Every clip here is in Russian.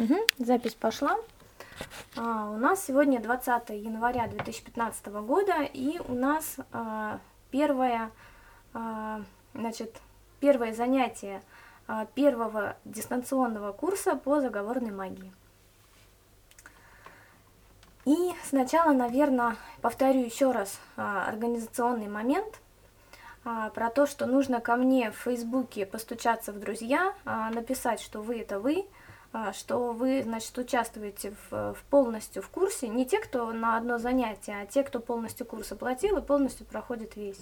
Угу, запись пошла. А, у нас сегодня 20 января 2015 года, и у нас а, первое, а, значит, первое занятие а, первого дистанционного курса по заговорной магии. И сначала, наверное, повторю еще раз а, организационный момент а, про то, что нужно ко мне в Фейсбуке постучаться в друзья, а, написать, что вы это вы, что вы, значит, участвуете в, в полностью в курсе, не те, кто на одно занятие, а те, кто полностью курс оплатил и полностью проходит весь.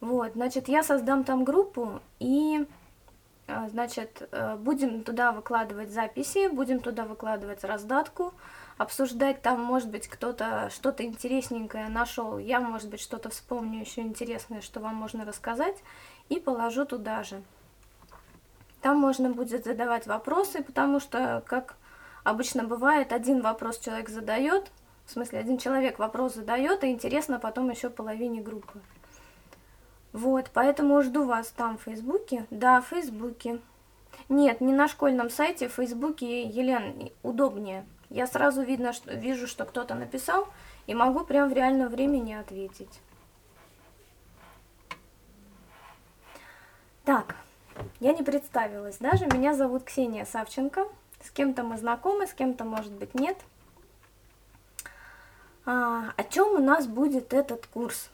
Вот, значит, я создам там группу и, а, значит, э, будем туда выкладывать записи, будем туда выкладывать раздатку, обсуждать там, может быть, кто-то что-то интересненькое нашел, я, может быть, что-то вспомню еще интересное, что вам можно рассказать, и положу туда же. Там можно будет задавать вопросы, потому что, как обычно бывает, один вопрос человек задает, в смысле, один человек вопрос задает, и интересно потом еще половине группы. Вот, поэтому жду вас там в Фейсбуке. Да, в Фейсбуке. Нет, не на школьном сайте, в Фейсбуке, Елен, удобнее. Я сразу видно, что, вижу, что кто-то написал, и могу прям в реальном времени ответить. Так, я не представилась даже. Меня зовут Ксения Савченко. С кем-то мы знакомы, с кем-то, может быть, нет. А, о чем у нас будет этот курс?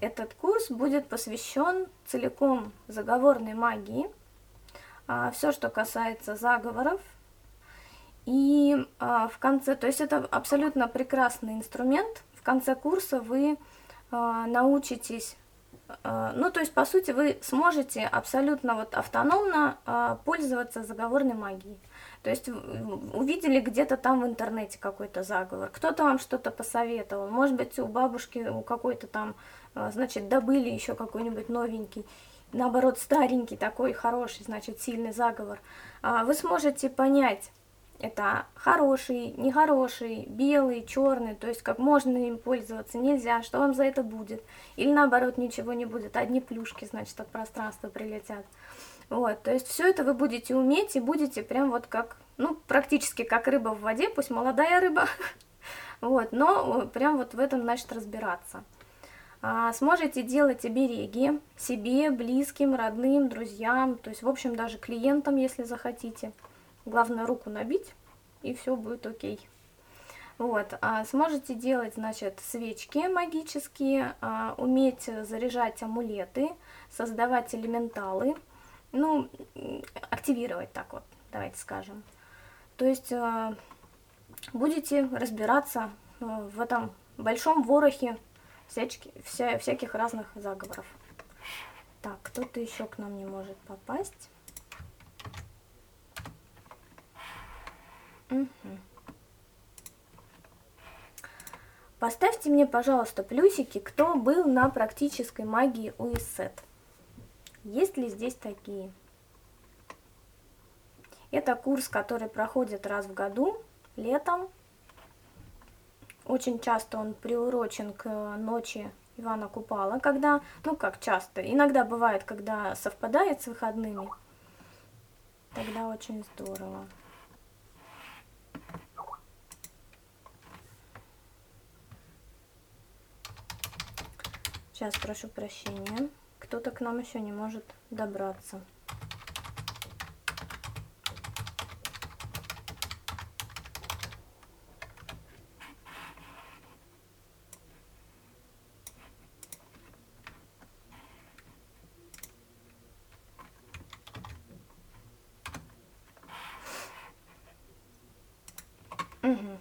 Этот курс будет посвящен целиком заговорной магии. А, все, что касается заговоров. И а, в конце, то есть это абсолютно прекрасный инструмент. В конце курса вы а, научитесь ну, то есть, по сути, вы сможете абсолютно вот автономно а, пользоваться заговорной магией. То есть увидели где-то там в интернете какой-то заговор, кто-то вам что-то посоветовал, может быть, у бабушки у какой-то там, а, значит, добыли еще какой-нибудь новенький, наоборот, старенький такой хороший, значит, сильный заговор. Вы сможете понять, это хороший, нехороший, белый, черный, то есть как можно им пользоваться, нельзя, что вам за это будет. Или наоборот ничего не будет, одни плюшки, значит, от пространства прилетят. Вот, то есть все это вы будете уметь и будете прям вот как, ну, практически как рыба в воде, пусть молодая рыба, вот, но прям вот в этом, значит, разбираться. А, сможете делать обереги себе, близким, родным, друзьям, то есть, в общем, даже клиентам, если захотите. Главное руку набить, и все будет окей. Вот, а сможете делать, значит, свечки магические, а, уметь заряжать амулеты, создавать элементалы, ну, активировать так вот, давайте скажем. То есть а, будете разбираться в этом большом ворохе всячки, вся, всяких разных заговоров. Так, кто-то еще к нам не может попасть. Угу. Поставьте мне, пожалуйста, плюсики, кто был на практической магии УИСЭТ. Есть ли здесь такие? Это курс, который проходит раз в году, летом. Очень часто он приурочен к ночи Ивана Купала, когда, ну как часто, иногда бывает, когда совпадает с выходными. Тогда очень здорово. Сейчас прошу прощения. Кто-то к нам еще не может добраться. Угу.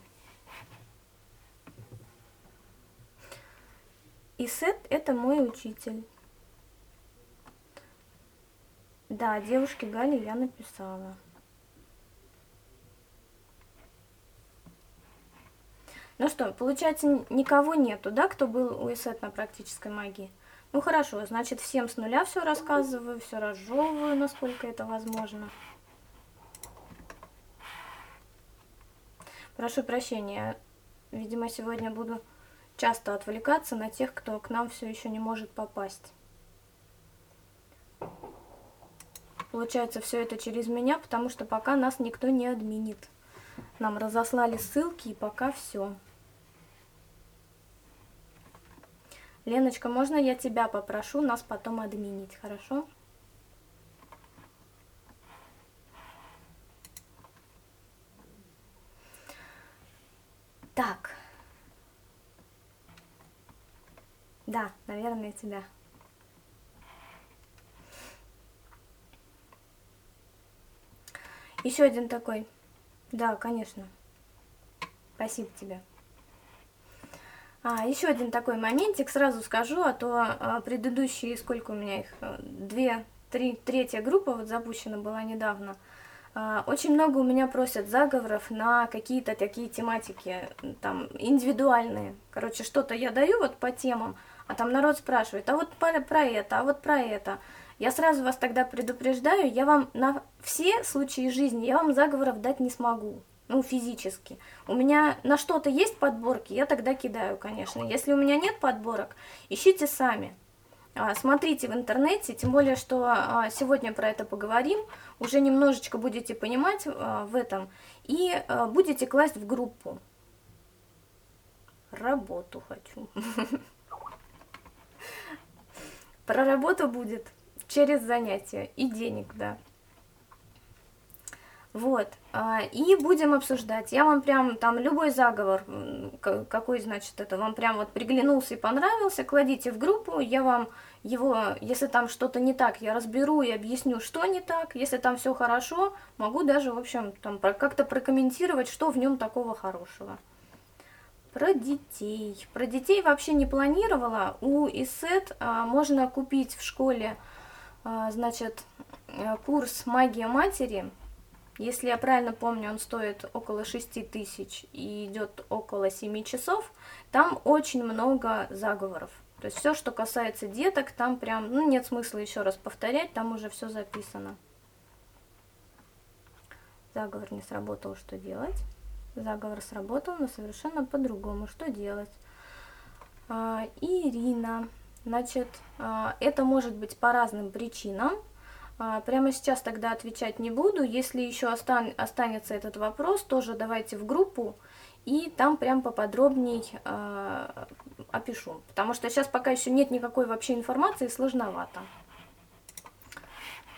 И Сет – это мой учитель. Да, девушке Гале я написала. Ну что, получается, никого нету, да, кто был у Исет на практической магии? Ну хорошо, значит, всем с нуля все рассказываю, все разжевываю, насколько это возможно. Прошу прощения, видимо, сегодня буду часто отвлекаться на тех, кто к нам все еще не может попасть. Получается все это через меня, потому что пока нас никто не админит. нам разослали ссылки, и пока все. Леночка, можно я тебя попрошу нас потом админить, хорошо? Так. Да, наверное, тебя. Еще один такой. Да, конечно. Спасибо тебе. А, еще один такой моментик, сразу скажу, а то а, предыдущие, сколько у меня их, э, две, три, третья группа вот запущена была недавно. А, очень много у меня просят заговоров на какие-то такие тематики, там, индивидуальные. Короче, что-то я даю вот по темам, а там народ спрашивает, а вот про, про это, а вот про это. Я сразу вас тогда предупреждаю, я вам на все случаи жизни, я вам заговоров дать не смогу ну, физически. У меня на что-то есть подборки, я тогда кидаю, конечно. Если у меня нет подборок, ищите сами. А, смотрите в интернете, тем более, что а, сегодня про это поговорим, уже немножечко будете понимать а, в этом, и будете класть в группу. Работу хочу. Про работу будет через занятия и денег, да. Вот, а, и будем обсуждать. Я вам прям там любой заговор, какой, значит, это вам прям вот приглянулся и понравился, кладите в группу, я вам его, если там что-то не так, я разберу и объясню, что не так. Если там все хорошо, могу даже, в общем, там как-то прокомментировать, что в нем такого хорошего. Про детей. Про детей вообще не планировала. У ИСЭТ а, можно купить в школе, а, значит, э, курс «Магия матери», если я правильно помню, он стоит около 6 тысяч и идет около 7 часов. Там очень много заговоров. То есть все, что касается деток, там прям, ну нет смысла еще раз повторять, там уже все записано. Заговор не сработал, что делать? Заговор сработал, но совершенно по-другому. Что делать? А, Ирина. Значит, а, это может быть по разным причинам. А, прямо сейчас тогда отвечать не буду. Если еще остан останется этот вопрос, тоже давайте в группу, и там прям поподробней опишу. Потому что сейчас пока еще нет никакой вообще информации, сложновато.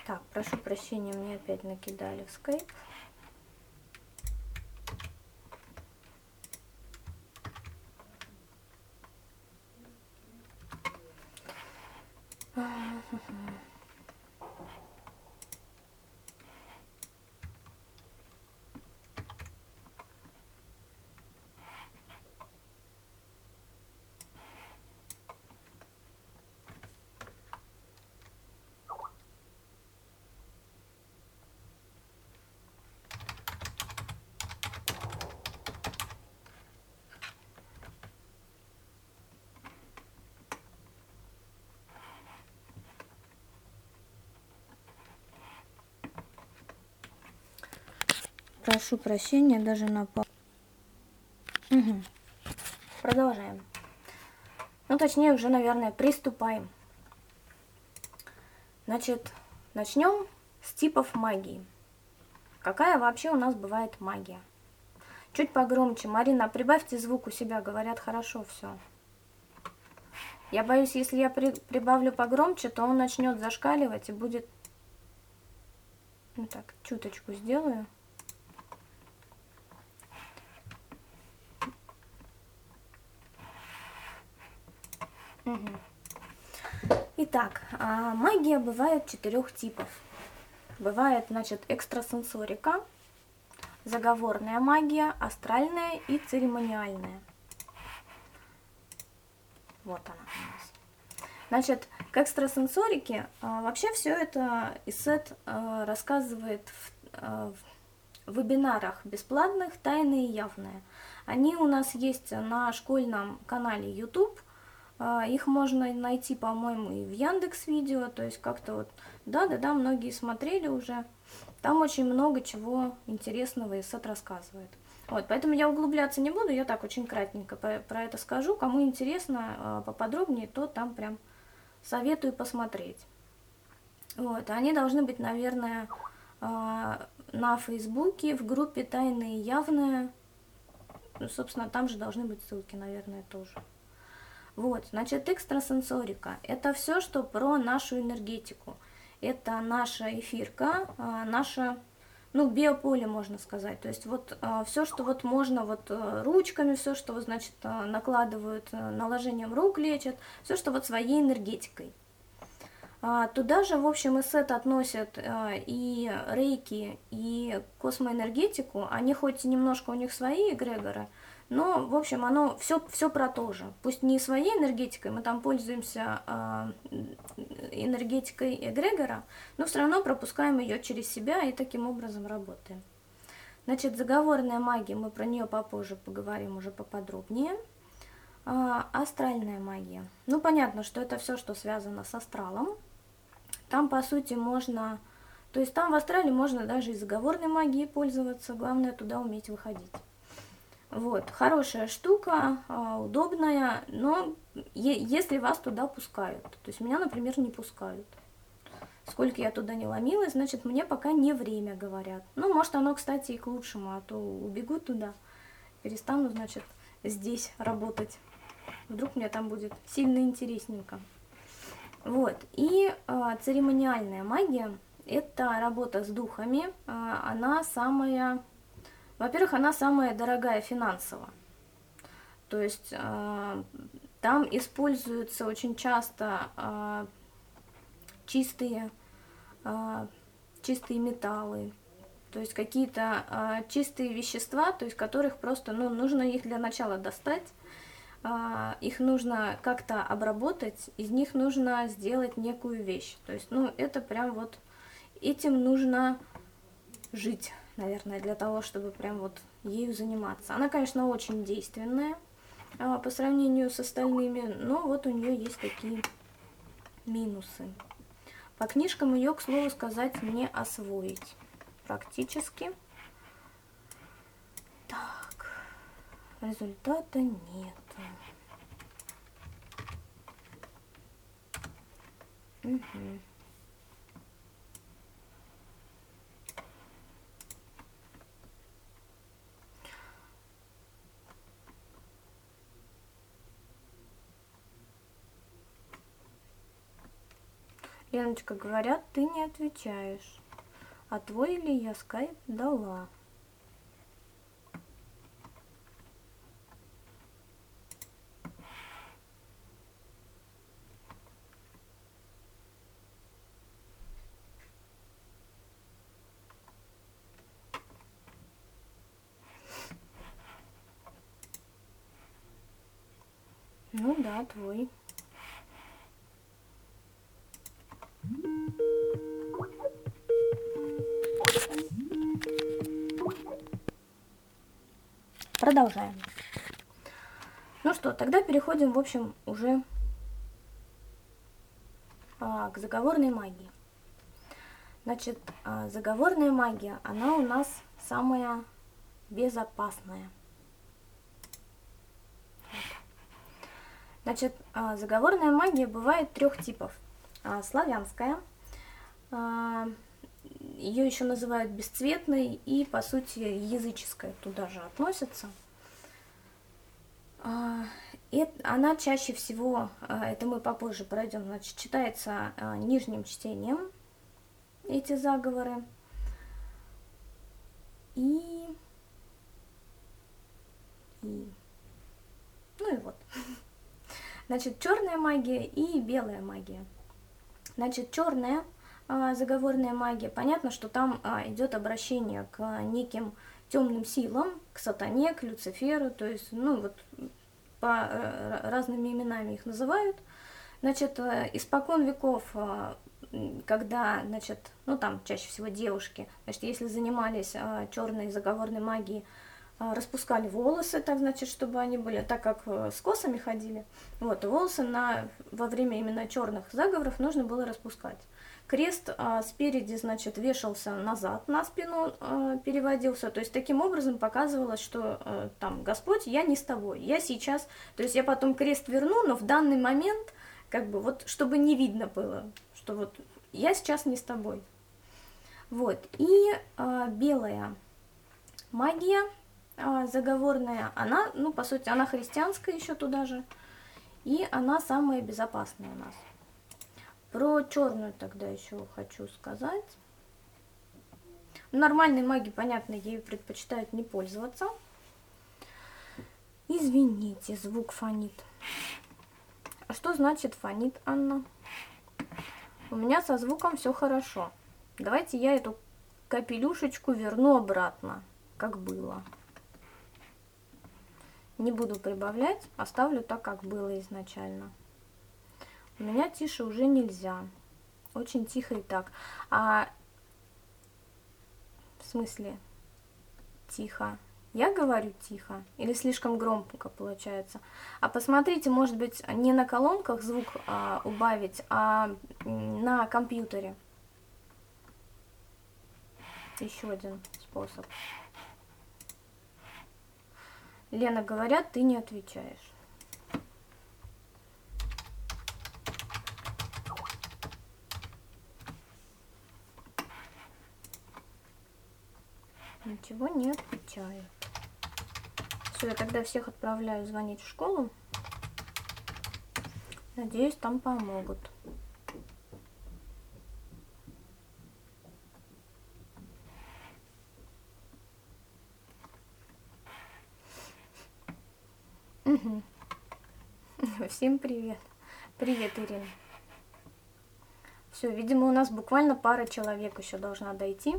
Так, прошу прощения, мне опять накидали в скайп. 啊哈哈 Прошу прощения даже на пол. Угу. Продолжаем. Ну, точнее, уже, наверное, приступаем. Значит, начнем с типов магии. Какая вообще у нас бывает магия? Чуть погромче. Марина, прибавьте звук у себя, говорят, хорошо все. Я боюсь, если я при, прибавлю погромче, то он начнет зашкаливать и будет... Ну так, чуточку сделаю. Итак, а, магия бывает четырех типов. Бывает, значит, экстрасенсорика, заговорная магия, астральная и церемониальная. Вот она у нас. Значит, к экстрасенсорике а, вообще все это ИСЭТ а, рассказывает в, в вебинарах бесплатных, тайные и явные. Они у нас есть на школьном канале YouTube – их можно найти, по-моему, и в Яндекс Видео, то есть как-то вот, да-да-да, многие смотрели уже. Там очень много чего интересного Исет рассказывает. Вот, поэтому я углубляться не буду, я так очень кратенько про это скажу. Кому интересно а, поподробнее, то там прям советую посмотреть. Вот, они должны быть, наверное, а, на Фейсбуке в группе «Тайные и явные». Ну, собственно, там же должны быть ссылки, наверное, тоже. Вот, значит, экстрасенсорика – это все, что про нашу энергетику. Это наша эфирка, а, наша, ну, биополе, можно сказать. То есть вот а, все, что вот можно вот э, ручками, все, что, значит, а, накладывают э, наложением рук лечат, все, что вот своей энергетикой. Туда же, в общем, и сет относят и рейки, и космоэнергетику. Они хоть немножко у них свои эгрегоры, но, в общем, оно все, все про то же. Пусть не своей энергетикой, мы там пользуемся э, энергетикой эгрегора, но все равно пропускаем ее через себя и таким образом работаем. Значит, заговорная магия, мы про нее попозже поговорим уже поподробнее. А, астральная магия. Ну, понятно, что это все, что связано с астралом. Там, по сути, можно... То есть там в астрале можно даже и заговорной магией пользоваться, главное туда уметь выходить. Вот, хорошая штука, а, удобная, но если вас туда пускают, то есть меня, например, не пускают. Сколько я туда не ломилась, значит, мне пока не время, говорят. Ну, может, оно, кстати, и к лучшему, а то убегу туда, перестану, значит, здесь работать. Вдруг мне там будет сильно интересненько. Вот, и э, церемониальная магия – это работа с духами, э, она самая во-первых, она самая дорогая финансово. То есть э, там используются очень часто э, чистые, э, чистые металлы, то есть какие-то чистые вещества, то есть которых просто, ну, нужно их для начала достать, их нужно как-то обработать, из них нужно сделать некую вещь. То есть, ну, это прям вот этим нужно жить наверное, для того, чтобы прям вот ею заниматься. Она, конечно, очень действенная а, по сравнению с остальными, но вот у нее есть такие минусы. По книжкам ее, к слову сказать, не освоить практически. Так, результата нет. Угу. Леночка, говорят, ты не отвечаешь. А твой ли я скайп дала? Ну да, твой. Продолжаем. Ну что, тогда переходим, в общем, уже а, к заговорной магии. Значит, а, заговорная магия, она у нас самая безопасная. Значит, а, заговорная магия бывает трех типов. А, славянская, а, ее еще называют бесцветной и, по сути, языческая туда же относится. И а, она чаще всего, это мы попозже пройдем, значит, читается нижним чтением, эти заговоры. И... и... Ну и вот. Значит, черная магия и белая магия. Значит, черная а, заговорная магия, понятно, что там а, идет обращение к неким темным силам, к сатане, к Люциферу, то есть, ну, вот по э, разными именами их называют. Значит, э, испокон веков, а, когда, значит, ну, там чаще всего девушки, значит, если занимались черной заговорной магией, распускали волосы, так значит, чтобы они были, так как э, с косами ходили, вот, волосы на, во время именно черных заговоров нужно было распускать. Крест а, спереди, значит, вешался назад на спину, а, переводился. То есть таким образом показывалось, что а, там, Господь, я не с тобой, я сейчас, то есть я потом крест верну, но в данный момент, как бы, вот, чтобы не видно было, что вот я сейчас не с тобой. Вот, и э, белая магия заговорная, она, ну, по сути, она христианская еще туда же, и она самая безопасная у нас. Про черную тогда еще хочу сказать. Нормальные маги, понятно, ею предпочитают не пользоваться. Извините, звук фонит. А что значит фонит, Анна? У меня со звуком все хорошо. Давайте я эту капелюшечку верну обратно, как было. Не буду прибавлять, оставлю так, как было изначально. У меня тише уже нельзя. Очень тихо и так. А в смысле тихо? Я говорю тихо или слишком громко получается. А посмотрите, может быть, не на колонках звук а, убавить, а на компьютере. Еще один способ. Лена, говорят, ты не отвечаешь. Ничего не отвечаю. Все, я тогда всех отправляю звонить в школу. Надеюсь, там помогут. Угу. Всем привет. Привет, Ирина. Все, видимо, у нас буквально пара человек еще должна дойти.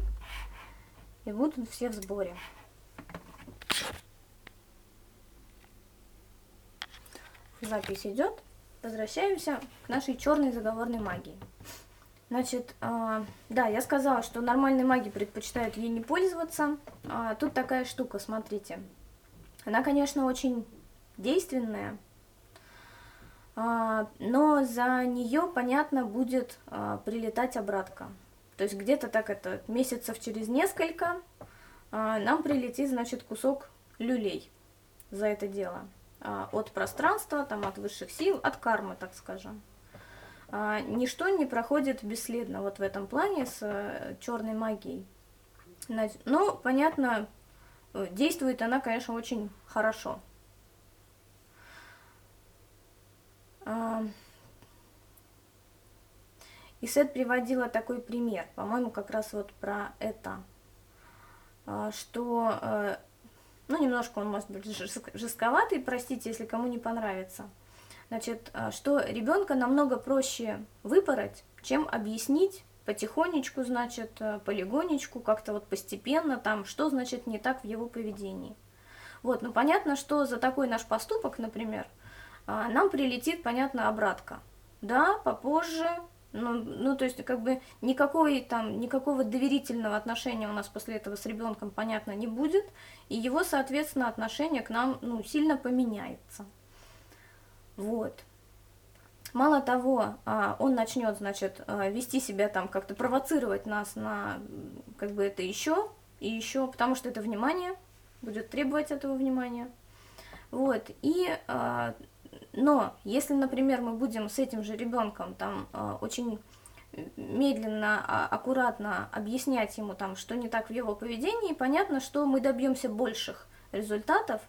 И будут все в сборе. запись идет. Возвращаемся к нашей черной заговорной магии. Значит, э, да, я сказала, что нормальные маги предпочитают ей не пользоваться. А тут такая штука, смотрите. Она, конечно, очень действенная, но за нее, понятно, будет э, прилетать обратка. То есть где-то так это месяцев через несколько э, нам прилетит, значит, кусок люлей за это дело. А, от пространства, там, от высших сил, от кармы, так скажем. А, ничто не проходит бесследно вот в этом плане с э, черной магией. Но, ну, понятно, э, действует она, конечно, очень хорошо. А, и Сет приводила такой пример, по-моему, как раз вот про это, что э, ну, немножко он может быть жестковатый, простите, если кому не понравится. Значит, а, что ребенка намного проще выпороть, чем объяснить потихонечку, значит, э, полигонечку, как-то вот постепенно там, что значит не так в его поведении. Вот, ну понятно, что за такой наш поступок, например, а, нам прилетит, понятно, обратка. Да, попозже, ну, ну, то есть, как бы, никакой там, никакого доверительного отношения у нас после этого с ребенком, понятно, не будет, и его, соответственно, отношение к нам, ну, сильно поменяется. Вот. Мало того, а, он начнет, значит, а, вести себя там, как-то провоцировать нас на, как бы, это еще и еще, потому что это внимание, будет требовать этого внимания. Вот, и а, но если, например, мы будем с этим же ребенком там а, очень медленно, а, аккуратно объяснять ему там, что не так в его поведении, понятно, что мы добьемся больших результатов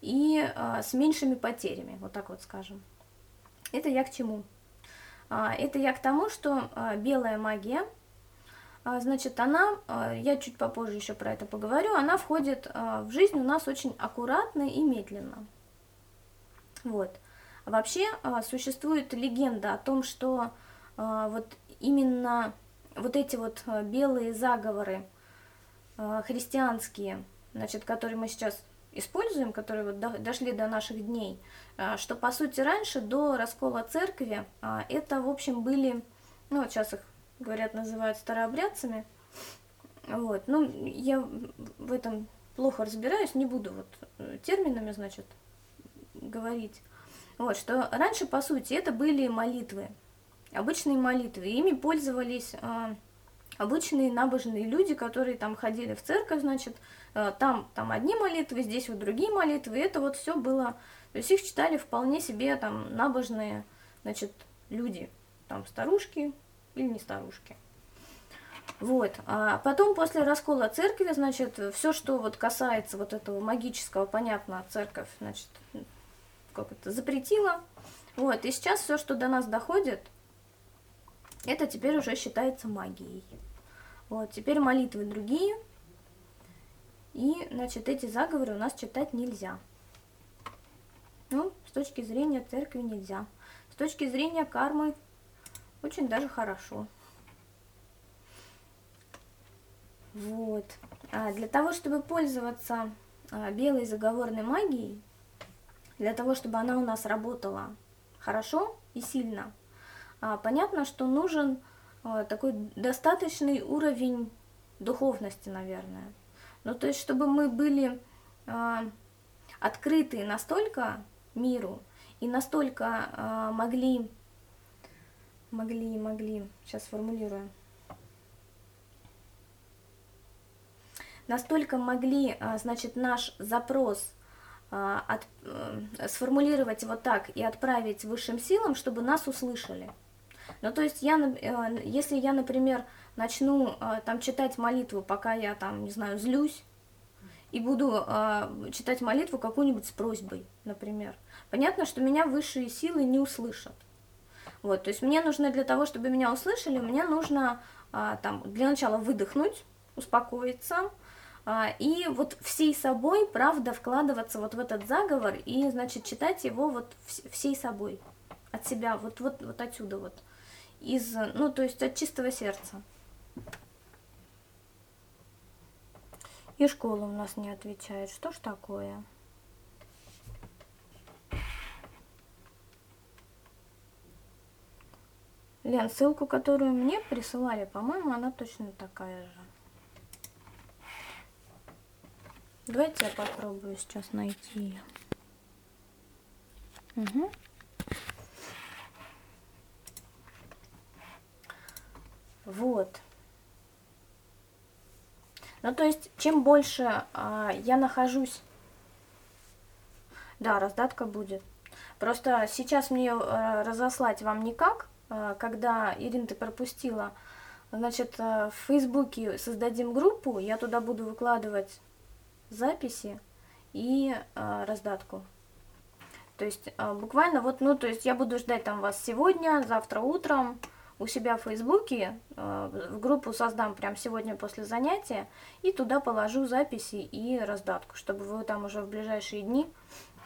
и а, с меньшими потерями, вот так вот скажем. Это я к чему? Это я к тому, что белая магия, значит, она, я чуть попозже еще про это поговорю, она входит в жизнь у нас очень аккуратно и медленно. Вот. Вообще а, существует легенда о том, что а, вот именно вот эти вот а, белые заговоры христианские, значит, которые мы сейчас используем, которые вот дошли до наших дней, что по сути раньше, до раскола церкви, это, в общем, были, ну вот сейчас их, говорят, называют старообрядцами, вот, ну, я в этом плохо разбираюсь, не буду вот э, терминами, значит, говорить. Вот, что раньше, по сути, это были молитвы, обычные молитвы. Ими пользовались э, обычные набожные люди, которые там ходили в церковь, значит, э, там, там одни молитвы, здесь вот другие молитвы. Это вот все было, то есть их читали вполне себе там набожные, значит, люди, там старушки или не старушки. Вот. А потом, после раскола церкви, значит, все, что вот касается вот этого магического, понятно, церковь, значит, как это, запретила. Вот. И сейчас все, что до нас доходит, это теперь уже считается магией. Вот. Теперь молитвы другие. И, значит, эти заговоры у нас читать нельзя. Ну, с точки зрения церкви нельзя. С точки зрения кармы очень даже хорошо. Вот. А для того, чтобы пользоваться а, белой заговорной магией, для того, чтобы она у нас работала хорошо и сильно, а, понятно, что нужен а, такой достаточный уровень духовности, наверное. Ну, то есть, чтобы мы были а, открыты настолько миру и настолько могли, могли, могли, сейчас сформулирую, настолько могли, значит, наш запрос от, э, сформулировать вот так и отправить высшим силам, чтобы нас услышали. Ну, то есть, я, э, если я, например, начну э, там читать молитву, пока я там, не знаю, злюсь, и буду читать молитву какую-нибудь с просьбой, например, понятно, что меня высшие силы не услышат. Вот, то есть мне нужно для того, чтобы меня услышали, мне нужно там для начала выдохнуть, успокоиться, а, и вот всей собой, правда, вкладываться вот в этот заговор и, значит, читать его вот всей собой, от себя, вот, вот, вот отсюда вот, из, ну, то есть от чистого сердца. И школа у нас не отвечает. Что ж такое? Лен, ссылку, которую мне присылали, по-моему, она точно такая же. Давайте я попробую сейчас найти ее. Угу. Вот. Ну, то есть, чем больше а, я нахожусь... Да, раздатка будет. Просто сейчас мне а, разослать вам никак, а, когда, Ирин, ты пропустила, значит, а, в Фейсбуке создадим группу, я туда буду выкладывать записи и э, раздатку. То есть э, буквально вот, ну, то есть я буду ждать там вас сегодня, завтра утром у себя в Фейсбуке, э, в группу создам прям сегодня после занятия, и туда положу записи и раздатку, чтобы вы там уже в ближайшие дни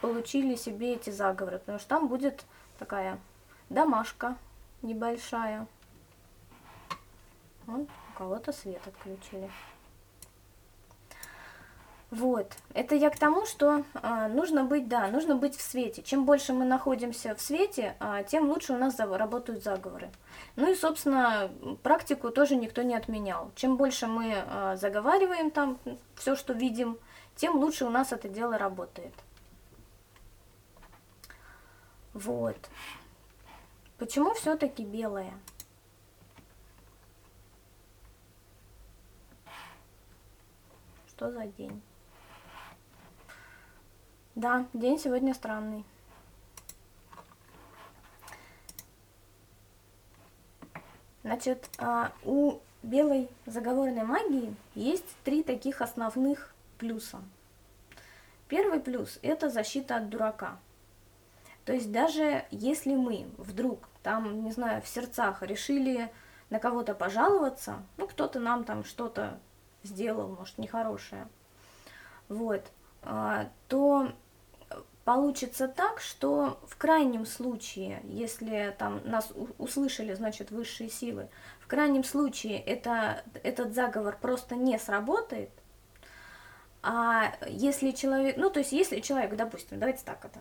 получили себе эти заговоры, потому что там будет такая домашка небольшая. Вот, у кого-то свет отключили. Вот, это я к тому, что а, нужно быть, да, нужно быть в свете. Чем больше мы находимся в свете, а, тем лучше у нас за, работают заговоры. Ну и, собственно, практику тоже никто не отменял. Чем больше мы а, заговариваем там все, что видим, тем лучше у нас это дело работает. Вот. Почему все-таки белое? Что за день? Да, день сегодня странный. Значит, а, у белой заговорной магии есть три таких основных плюса. Первый плюс – это защита от дурака. То есть даже если мы вдруг там, не знаю, в сердцах решили на кого-то пожаловаться, ну, кто-то нам там что-то сделал, может, нехорошее, вот, то получится так, что в крайнем случае, если там нас услышали, значит, высшие силы, в крайнем случае это, этот заговор просто не сработает, а если человек, ну, то есть если человек, допустим, давайте так это,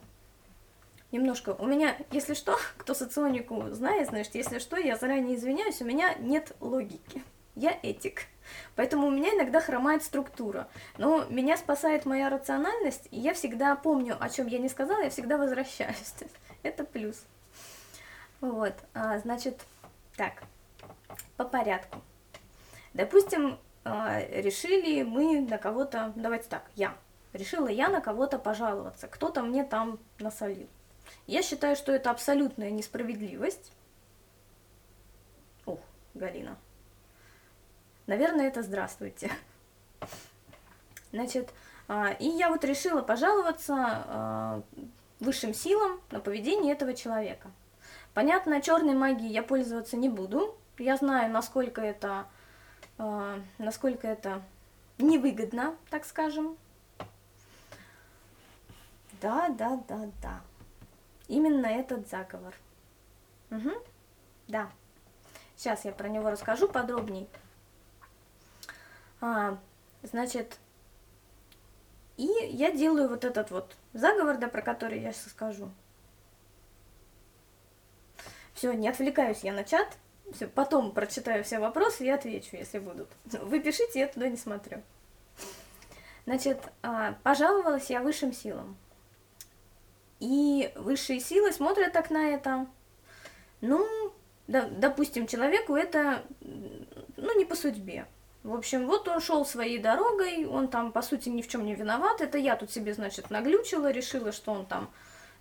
немножко, у меня, если что, кто соционику знает, значит, если что, я заранее извиняюсь, у меня нет логики, я этик. Поэтому у меня иногда хромает структура. Но меня спасает моя рациональность, и я всегда помню, о чем я не сказала, я всегда возвращаюсь. Это плюс. Вот, а, значит, так, по порядку. Допустим, а, решили мы на кого-то, давайте так, я, решила я на кого-то пожаловаться, кто-то мне там насолил. Я считаю, что это абсолютная несправедливость. Ух, Галина, Наверное, это здравствуйте. Значит, а, и я вот решила пожаловаться а, высшим силам на поведение этого человека. Понятно, черной магией я пользоваться не буду. Я знаю, насколько это, а, насколько это невыгодно, так скажем. Да, да, да, да. Именно этот заговор. Угу. Да. Сейчас я про него расскажу подробней. А, значит, и я делаю вот этот вот заговор, да, про который я сейчас скажу. Все, не отвлекаюсь я на чат. Все, потом прочитаю все вопросы и отвечу, если будут. Вы пишите, я туда не смотрю. Значит, а, пожаловалась я высшим силам. И высшие силы смотрят так на это. Ну, да, допустим, человеку это, ну, не по судьбе. В общем, вот он шел своей дорогой, он там, по сути, ни в чем не виноват. Это я тут себе, значит, наглючила, решила, что он там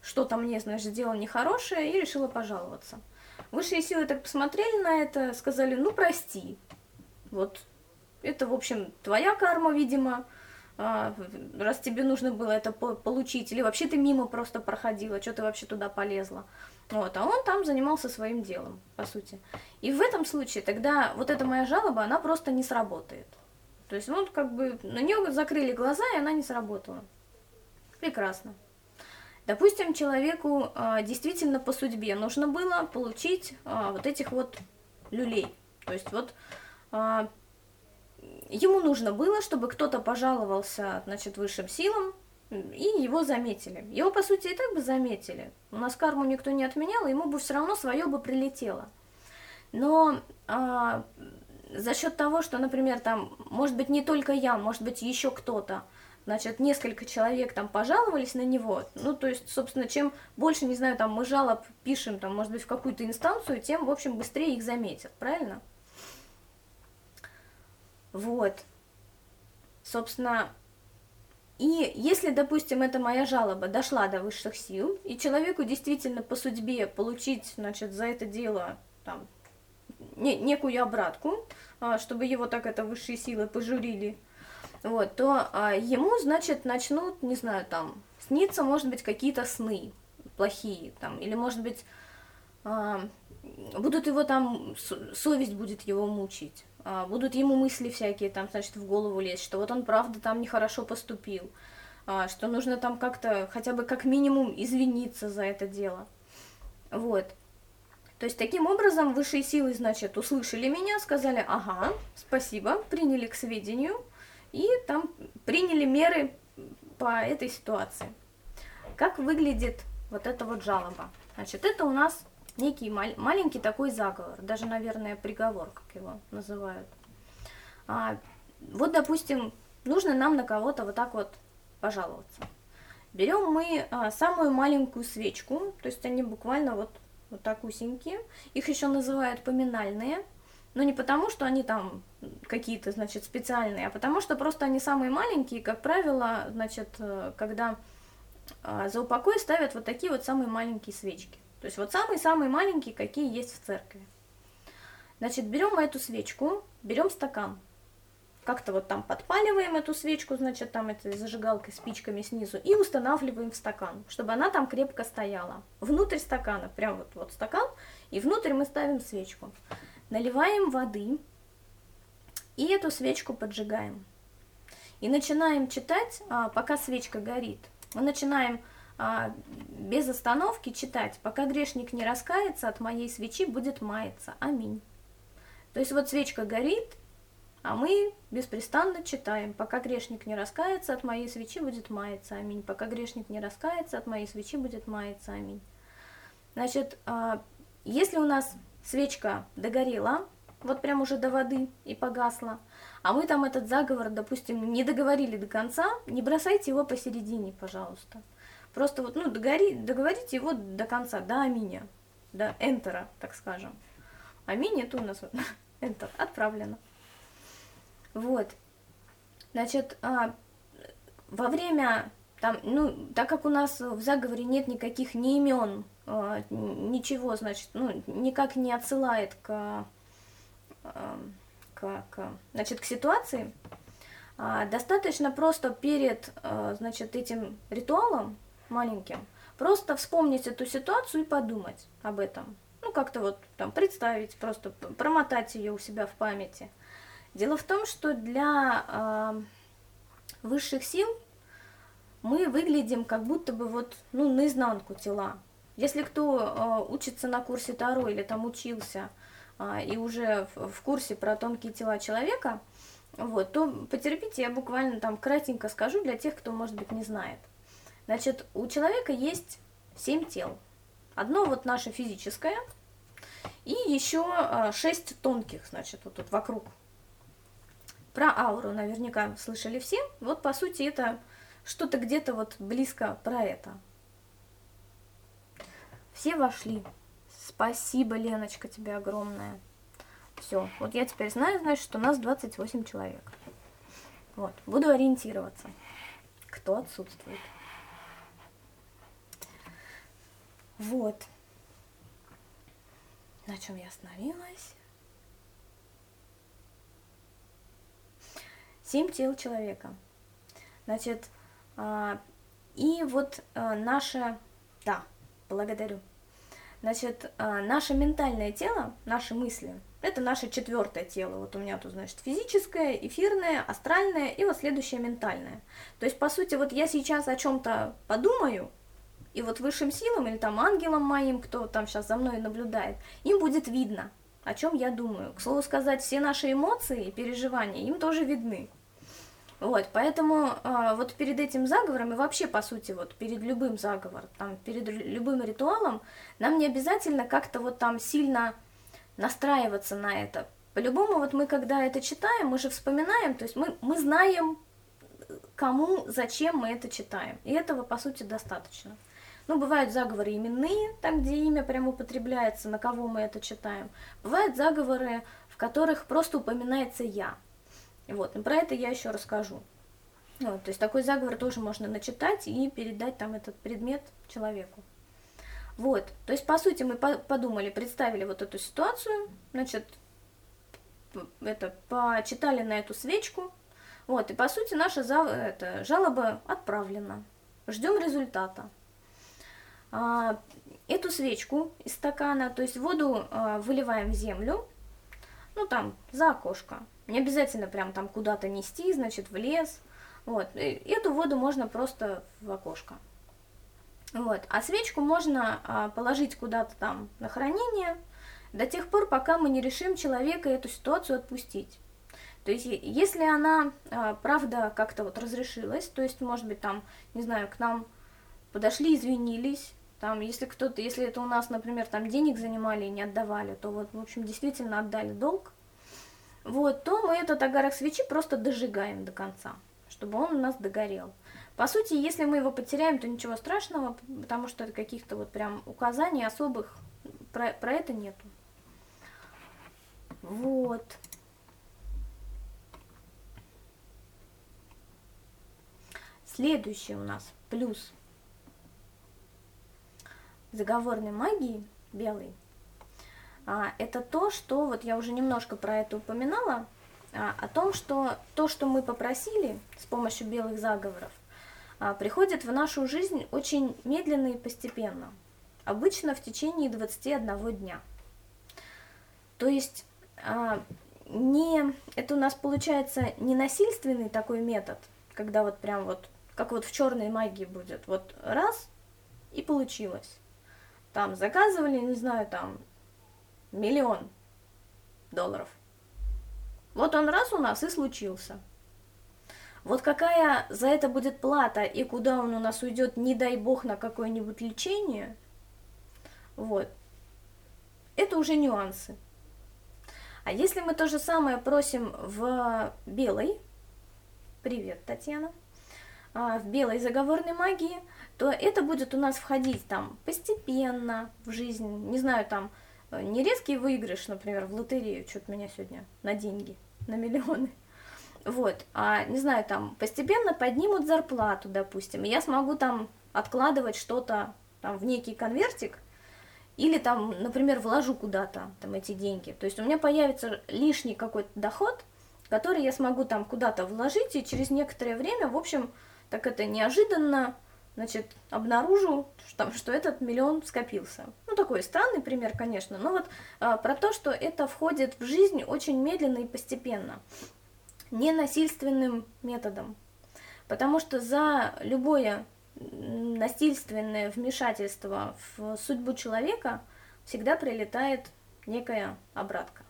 что-то мне, значит, сделал нехорошее, и решила пожаловаться. Высшие силы так посмотрели на это, сказали, ну, прости. Вот, это, в общем, твоя карма, видимо, раз тебе нужно было это получить, или вообще ты мимо просто проходила, что ты вообще туда полезла. Вот, а он там занимался своим делом, по сути. И в этом случае тогда вот эта моя жалоба, она просто не сработает. То есть, вот как бы на нее закрыли глаза, и она не сработала. Прекрасно. Допустим, человеку а, действительно по судьбе нужно было получить а, вот этих вот люлей. То есть вот а, ему нужно было, чтобы кто-то пожаловался, значит, высшим силам, и его заметили. Его, по сути, и так бы заметили. У нас карму никто не отменял, ему бы все равно свое бы прилетело. Но а, за счет того, что, например, там, может быть, не только я, может быть, еще кто-то, значит, несколько человек там пожаловались на него, ну, то есть, собственно, чем больше, не знаю, там, мы жалоб пишем, там, может быть, в какую-то инстанцию, тем, в общем, быстрее их заметят, правильно? Вот. Собственно, и если, допустим, эта моя жалоба дошла до высших сил, и человеку действительно по судьбе получить, значит, за это дело там, не, некую обратку, а, чтобы его так это высшие силы пожурили, вот, то а, ему, значит, начнут, не знаю, там, сниться, может быть, какие-то сны плохие, там, или, может быть, а, будут его там, совесть будет его мучить. А, будут ему мысли всякие там, значит, в голову лезть, что вот он правда там нехорошо поступил, а, что нужно там как-то хотя бы как минимум извиниться за это дело. Вот. То есть таким образом высшие силы, значит, услышали меня, сказали, ага, спасибо, приняли к сведению и там приняли меры по этой ситуации. Как выглядит вот эта вот жалоба? Значит, это у нас некий мал маленький такой заговор, даже, наверное, приговор, как его называют. А, вот, допустим, нужно нам на кого-то вот так вот пожаловаться. Берем мы а, самую маленькую свечку, то есть они буквально вот, вот так усенькие. Их еще называют поминальные, но не потому, что они там какие-то, значит, специальные, а потому что просто они самые маленькие, как правило, значит, э, когда а, за упокой ставят вот такие вот самые маленькие свечки. То есть вот самые-самые маленькие, какие есть в церкви. Значит, берем эту свечку, берем стакан, как-то вот там подпаливаем эту свечку, значит, там этой зажигалкой, спичками снизу, и устанавливаем в стакан, чтобы она там крепко стояла. Внутрь стакана, прям вот, вот стакан, и внутрь мы ставим свечку. Наливаем воды, и эту свечку поджигаем. И начинаем читать, а, пока свечка горит. Мы начинаем без остановки читать, пока грешник не раскается, от моей свечи будет маяться. Аминь. То есть вот свечка горит, а мы беспрестанно читаем. Пока грешник не раскается, от моей свечи будет маяться. Аминь. Пока грешник не раскается, от моей свечи будет маяться. Аминь. Значит, а, если у нас свечка догорела, вот прям уже до воды и погасла, а мы там этот заговор, допустим, не договорили до конца, не бросайте его посередине, пожалуйста. Просто вот, ну, догори, договорите его до конца, до аминя, до энтера, так скажем. Аминь, это у нас вот, enter, отправлено. Вот. Значит, а, во время, там, ну, так как у нас в заговоре нет никаких ни имен, а, ничего, значит, ну, никак не отсылает к, а, к к, значит, к ситуации, а, достаточно просто перед, а, значит, этим ритуалом маленьким, просто вспомнить эту ситуацию и подумать об этом. Ну, как-то вот там представить, просто промотать ее у себя в памяти. Дело в том, что для э, высших сил мы выглядим как будто бы вот, ну, наизнанку тела. Если кто э, учится на курсе Таро или там учился э, и уже в, в курсе про тонкие тела человека, вот, то потерпите, я буквально там кратенько скажу для тех, кто, может быть, не знает. Значит, у человека есть семь тел. Одно вот наше физическое, и еще э, шесть тонких, значит, вот тут вокруг. Про ауру наверняка слышали все. Вот, по сути, это что-то где-то вот близко про это. Все вошли. Спасибо, Леночка, тебе огромное. Все, вот я теперь знаю, значит, что у нас 28 человек. Вот, буду ориентироваться, кто отсутствует. Вот. На чем я остановилась? Семь тел человека. Значит, а, и вот а, наше... Да, благодарю. Значит, а, наше ментальное тело, наши мысли, это наше четвертое тело. Вот у меня тут, значит, физическое, эфирное, астральное и вот следующее ментальное. То есть, по сути, вот я сейчас о чем-то подумаю, и вот высшим силам или там ангелам моим, кто там сейчас за мной наблюдает, им будет видно, о чем я думаю. К слову сказать, все наши эмоции и переживания им тоже видны. Вот, поэтому э, вот перед этим заговором и вообще, по сути, вот перед любым заговором, там, перед любым ритуалом, нам не обязательно как-то вот там сильно настраиваться на это. По-любому, вот мы когда это читаем, мы же вспоминаем, то есть мы, мы знаем, кому, зачем мы это читаем. И этого, по сути, достаточно. Ну, бывают заговоры именные, там, где имя прямо употребляется, на кого мы это читаем. Бывают заговоры, в которых просто упоминается «я». Вот, и про это я еще расскажу. Вот, то есть такой заговор тоже можно начитать и передать там этот предмет человеку. Вот, то есть, по сути, мы подумали, представили вот эту ситуацию, значит, это, почитали на эту свечку, вот, и, по сути, наша это, жалоба отправлена. Ждем результата. А, эту свечку из стакана, то есть воду а, выливаем в землю, ну, там, за окошко. Не обязательно прям там куда-то нести, значит, в лес. Вот, эту воду можно просто в окошко. Вот. А свечку можно а, положить куда-то там на хранение до тех пор, пока мы не решим человека эту ситуацию отпустить. То есть, если она, правда, как-то вот разрешилась, то есть, может быть, там, не знаю, к нам подошли, извинились, там, если кто-то, если это у нас, например, там денег занимали и не отдавали, то вот, в общем, действительно отдали долг, вот, то мы этот огарок свечи просто дожигаем до конца, чтобы он у нас догорел. По сути, если мы его потеряем, то ничего страшного, потому что каких-то вот прям указаний особых про, про это нету. Вот. Следующий у нас плюс заговорной магии белой. А, это то, что, вот я уже немножко про это упоминала, а, о том, что то, что мы попросили с помощью белых заговоров, а, приходит в нашу жизнь очень медленно и постепенно, обычно в течение 21 дня. То есть не, это у нас получается не насильственный такой метод, когда вот прям вот, как вот в черной магии будет, вот раз и получилось. Там заказывали, не знаю, там миллион долларов. Вот он раз у нас и случился. Вот какая за это будет плата и куда он у нас уйдет, не дай бог, на какое-нибудь лечение, вот, это уже нюансы. А если мы то же самое просим в белой, привет, Татьяна, в белой заговорной магии, то это будет у нас входить там постепенно в жизнь, не знаю, там, не резкий выигрыш, например, в лотерею, что-то меня сегодня на деньги, на миллионы, вот, а, не знаю, там, постепенно поднимут зарплату, допустим, и я смогу там откладывать что-то там в некий конвертик, или там, например, вложу куда-то там эти деньги. То есть у меня появится лишний какой-то доход, который я смогу там куда-то вложить, и через некоторое время, в общем, так это неожиданно, значит, обнаружу, что, что этот миллион скопился. Ну, такой странный пример, конечно, но вот а, про то, что это входит в жизнь очень медленно и постепенно, не насильственным методом. Потому что за любое насильственное вмешательство в судьбу человека всегда прилетает некая обратка.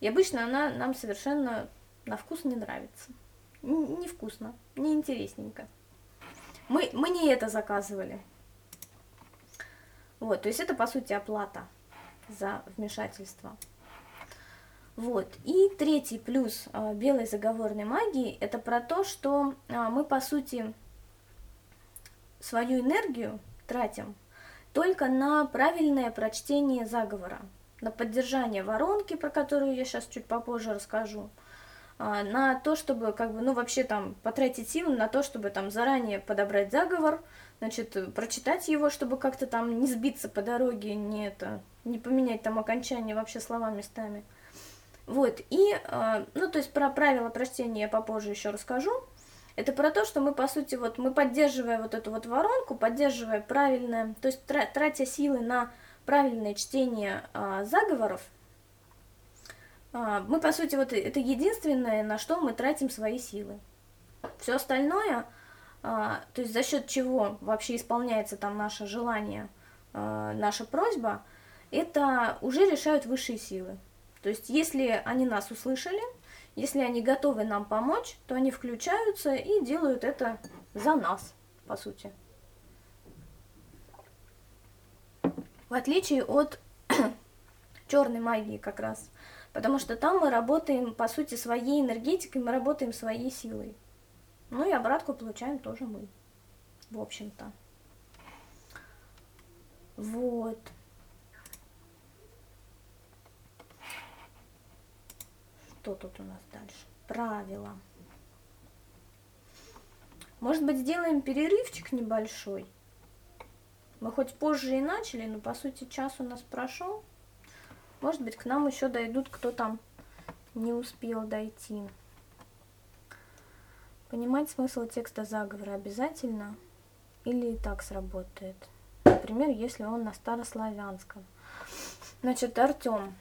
И обычно она нам совершенно на вкус не нравится. Невкусно, неинтересненько. Мы, мы не это заказывали. Вот, то есть это, по сути, оплата за вмешательство. Вот. И третий плюс э, белой заговорной магии – это про то, что э, мы, по сути, свою энергию тратим только на правильное прочтение заговора, на поддержание воронки, про которую я сейчас чуть попозже расскажу, на то, чтобы, как бы, ну, вообще там потратить силы на то, чтобы там заранее подобрать заговор, значит, прочитать его, чтобы как-то там не сбиться по дороге, не это, не поменять там окончание вообще слова местами. Вот, и, а, ну, то есть про правила прочтения я попозже еще расскажу, это про то, что мы, по сути, вот мы поддерживая вот эту вот воронку, поддерживая правильное, то есть тратя силы на правильное чтение а, заговоров, а, мы, по сути, вот это единственное, на что мы тратим свои силы. Все остальное, а, то есть за счет чего вообще исполняется там наше желание, а, наша просьба, это уже решают высшие силы. То есть если они нас услышали, если они готовы нам помочь, то они включаются и делают это за нас, по сути. В отличие от черной магии как раз. Потому что там мы работаем, по сути, своей энергетикой, мы работаем своей силой. Ну и обратку получаем тоже мы, в общем-то. Вот. Что тут у нас дальше? Правила. Может быть, сделаем перерывчик небольшой? Мы хоть позже и начали, но по сути час у нас прошел. Может быть, к нам еще дойдут, кто там не успел дойти. Понимать смысл текста заговора обязательно или и так сработает? Например, если он на старославянском. Значит, Артем,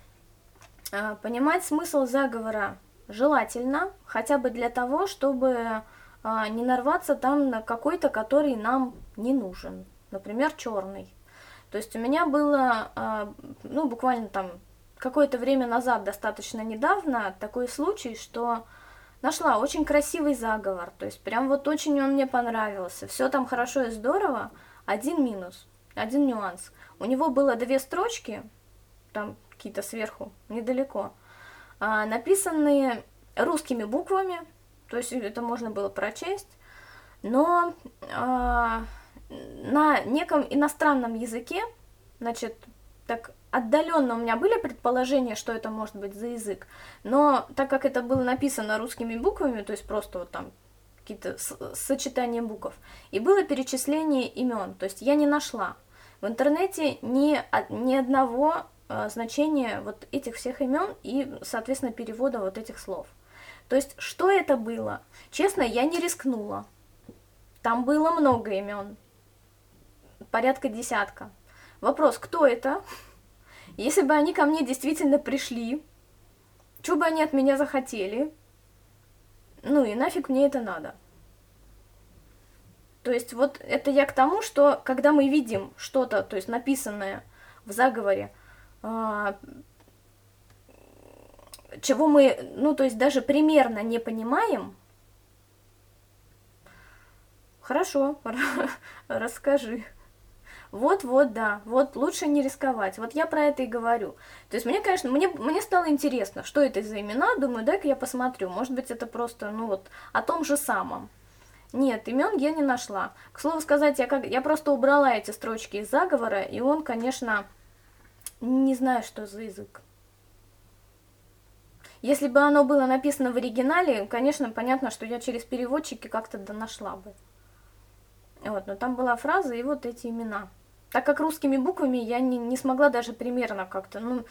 а, понимать смысл заговора желательно, хотя бы для того, чтобы а, не нарваться там на какой-то, который нам не нужен. Например, черный. То есть у меня было, а, ну, буквально там какое-то время назад, достаточно недавно, такой случай, что нашла очень красивый заговор. То есть прям вот очень он мне понравился. Все там хорошо и здорово. Один минус, один нюанс. У него было две строчки, там какие-то сверху, недалеко, а, написанные русскими буквами, то есть это можно было прочесть, но а, на неком иностранном языке, значит, так отдаленно у меня были предположения, что это может быть за язык, но так как это было написано русскими буквами, то есть просто вот там какие-то сочетания букв, и было перечисление имен, то есть я не нашла в интернете ни, ни одного э, значения вот этих всех имен и, соответственно, перевода вот этих слов. То есть, что это было? Честно, я не рискнула. Там было много имен, порядка десятка. Вопрос, кто это? Если бы они ко мне действительно пришли, что бы они от меня захотели? Ну и нафиг мне это надо. То есть вот это я к тому, что когда мы видим что-то, то есть написанное в заговоре, а, чего мы, ну то есть даже примерно не понимаем, хорошо, расскажи. Вот-вот, да, вот лучше не рисковать. Вот я про это и говорю. То есть мне, конечно, мне, мне стало интересно, что это за имена, думаю, дай-ка я посмотрю. Может быть, это просто, ну вот, о том же самом. Нет, имен я не нашла. К слову сказать, я, как, я просто убрала эти строчки из заговора, и он, конечно, не знаю, что за язык. Если бы оно было написано в оригинале, конечно, понятно, что я через переводчики как-то да нашла бы. Вот, но там была фраза и вот эти имена. Так как русскими буквами я не, не смогла даже примерно как-то, ну,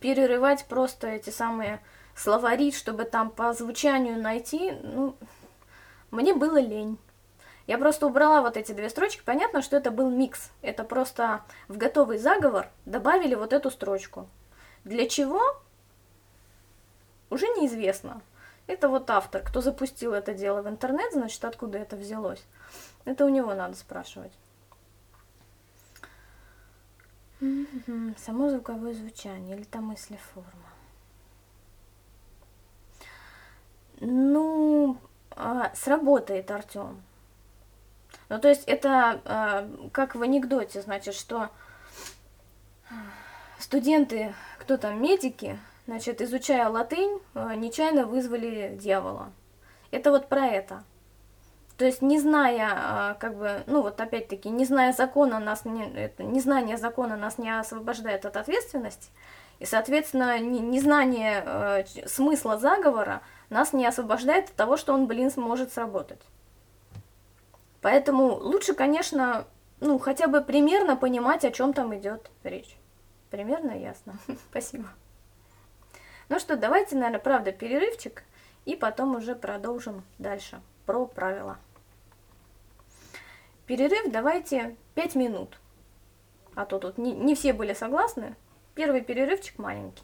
перерывать просто эти самые словари, чтобы там по звучанию найти, ну, мне было лень. Я просто убрала вот эти две строчки. Понятно, что это был микс. Это просто в готовый заговор добавили вот эту строчку. Для чего? Уже неизвестно. Это вот автор, кто запустил это дело в интернет, значит, откуда это взялось. Это у него надо спрашивать. Само звуковое звучание или там мысли форма. Ну, а, сработает, Артем. Ну, то есть это а, как в анекдоте, значит, что студенты, кто там, медики, значит, изучая латынь, а, нечаянно вызвали дьявола. Это вот про это. То есть, не зная, а, как бы, ну вот опять-таки, не зная закона, нас не, это, незнание закона нас не освобождает от ответственности, и, соответственно, незнание э, смысла заговора нас не освобождает от того, что он, блин, сможет сработать. Поэтому лучше, конечно, ну, хотя бы примерно понимать, о чем там идет речь. Примерно ясно. Спасибо. Ну что, давайте, наверное, правда, перерывчик, и потом уже продолжим дальше про правила. Перерыв давайте 5 минут. А то тут не, не все были согласны. Первый перерывчик маленький.